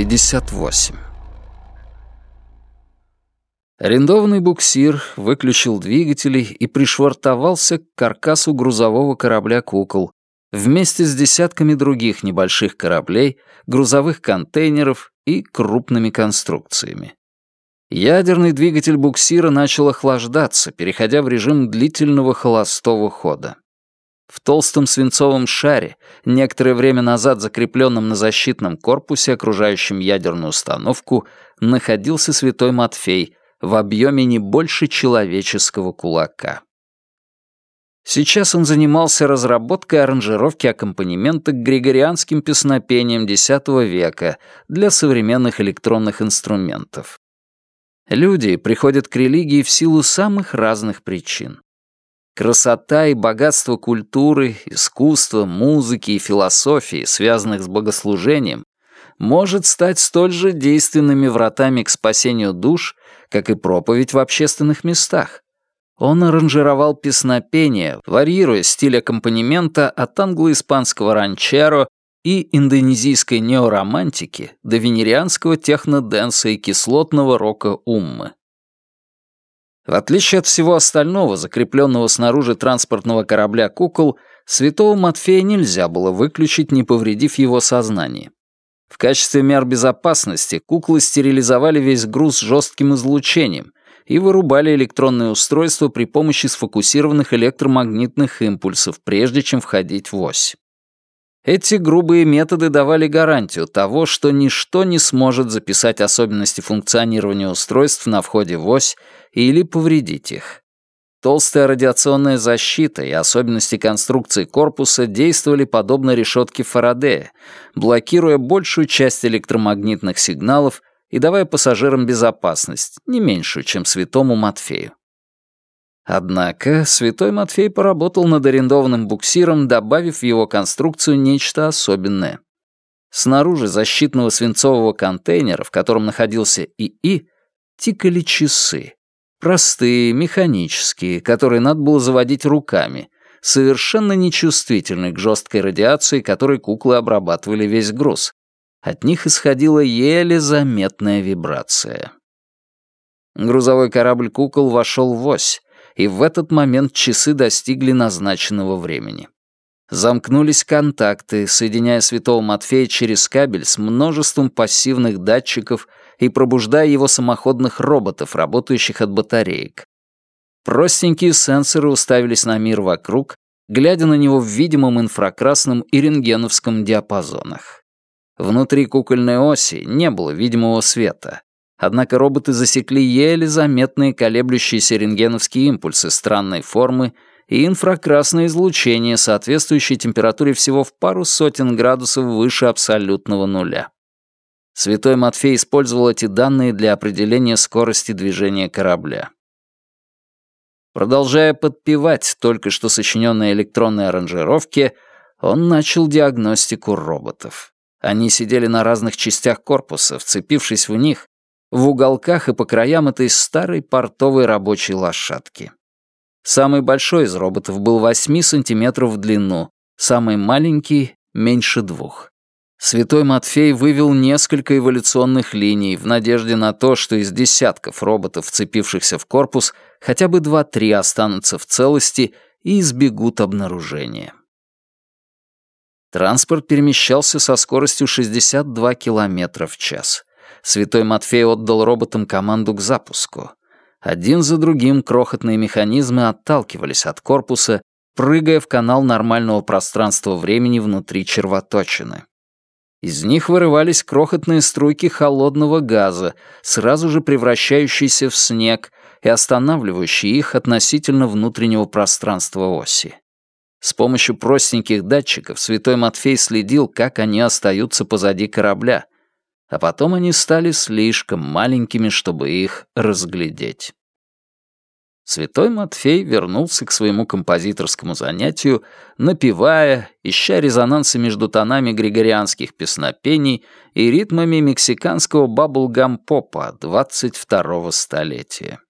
58. Арендованный буксир выключил двигатели и пришвартовался к каркасу грузового корабля «Кукол» вместе с десятками других небольших кораблей, грузовых контейнеров и крупными конструкциями. Ядерный двигатель буксира начал охлаждаться, переходя в режим длительного холостого хода. В толстом свинцовом шаре, некоторое время назад закрепленном на защитном корпусе, окружающем ядерную установку, находился святой Матфей в объеме не больше человеческого кулака. Сейчас он занимался разработкой аранжировки аккомпанемента к григорианским песнопениям X века для современных электронных инструментов. Люди приходят к религии в силу самых разных причин. Красота и богатство культуры, искусства, музыки и философии, связанных с богослужением, может стать столь же действенными вратами к спасению душ, как и проповедь в общественных местах. Он аранжировал песнопение, варьируя стиль аккомпанемента от англо-испанского ранчеро и индонезийской неоромантики до венерианского техноденса и кислотного рока уммы. В отличие от всего остального, закрепленного снаружи транспортного корабля «Кукол», святого Матфея нельзя было выключить, не повредив его сознание. В качестве мер безопасности куклы стерилизовали весь груз жестким излучением и вырубали электронные устройства при помощи сфокусированных электромагнитных импульсов, прежде чем входить в ось. Эти грубые методы давали гарантию того, что ничто не сможет записать особенности функционирования устройств на входе в ось или повредить их. Толстая радиационная защита и особенности конструкции корпуса действовали подобно решетке Фарадея, блокируя большую часть электромагнитных сигналов и давая пассажирам безопасность, не меньшую, чем святому Матфею. Однако святой Матфей поработал над арендованным буксиром, добавив в его конструкцию нечто особенное. Снаружи защитного свинцового контейнера, в котором находился ИИ, тикали часы. Простые, механические, которые надо было заводить руками, совершенно нечувствительны к жесткой радиации, которой куклы обрабатывали весь груз. От них исходила еле заметная вибрация. Грузовой корабль кукол вошел в ось, и в этот момент часы достигли назначенного времени. Замкнулись контакты, соединяя святого Матфея через кабель с множеством пассивных датчиков и пробуждая его самоходных роботов, работающих от батареек. Простенькие сенсоры уставились на мир вокруг, глядя на него в видимом инфракрасном и рентгеновском диапазонах. Внутри кукольной оси не было видимого света, Однако роботы засекли еле заметные колеблющиеся рентгеновские импульсы странной формы и инфракрасное излучение, соответствующее температуре всего в пару сотен градусов выше абсолютного нуля. Святой Матфей использовал эти данные для определения скорости движения корабля. Продолжая подпевать только что сочиненные электронные аранжировки, он начал диагностику роботов. Они сидели на разных частях корпуса, вцепившись в них, в уголках и по краям этой старой портовой рабочей лошадки. Самый большой из роботов был 8 сантиметров в длину, самый маленький — меньше двух. Святой Матфей вывел несколько эволюционных линий в надежде на то, что из десятков роботов, вцепившихся в корпус, хотя бы два-три останутся в целости и избегут обнаружения. Транспорт перемещался со скоростью 62 км в час. Святой Матфей отдал роботам команду к запуску. Один за другим крохотные механизмы отталкивались от корпуса, прыгая в канал нормального пространства-времени внутри червоточины. Из них вырывались крохотные струйки холодного газа, сразу же превращающиеся в снег и останавливающие их относительно внутреннего пространства оси. С помощью простеньких датчиков святой Матфей следил, как они остаются позади корабля, а потом они стали слишком маленькими, чтобы их разглядеть. Святой Матфей вернулся к своему композиторскому занятию, напевая, ища резонансы между тонами григорианских песнопений и ритмами мексиканского баблгам-попа 22-го столетия.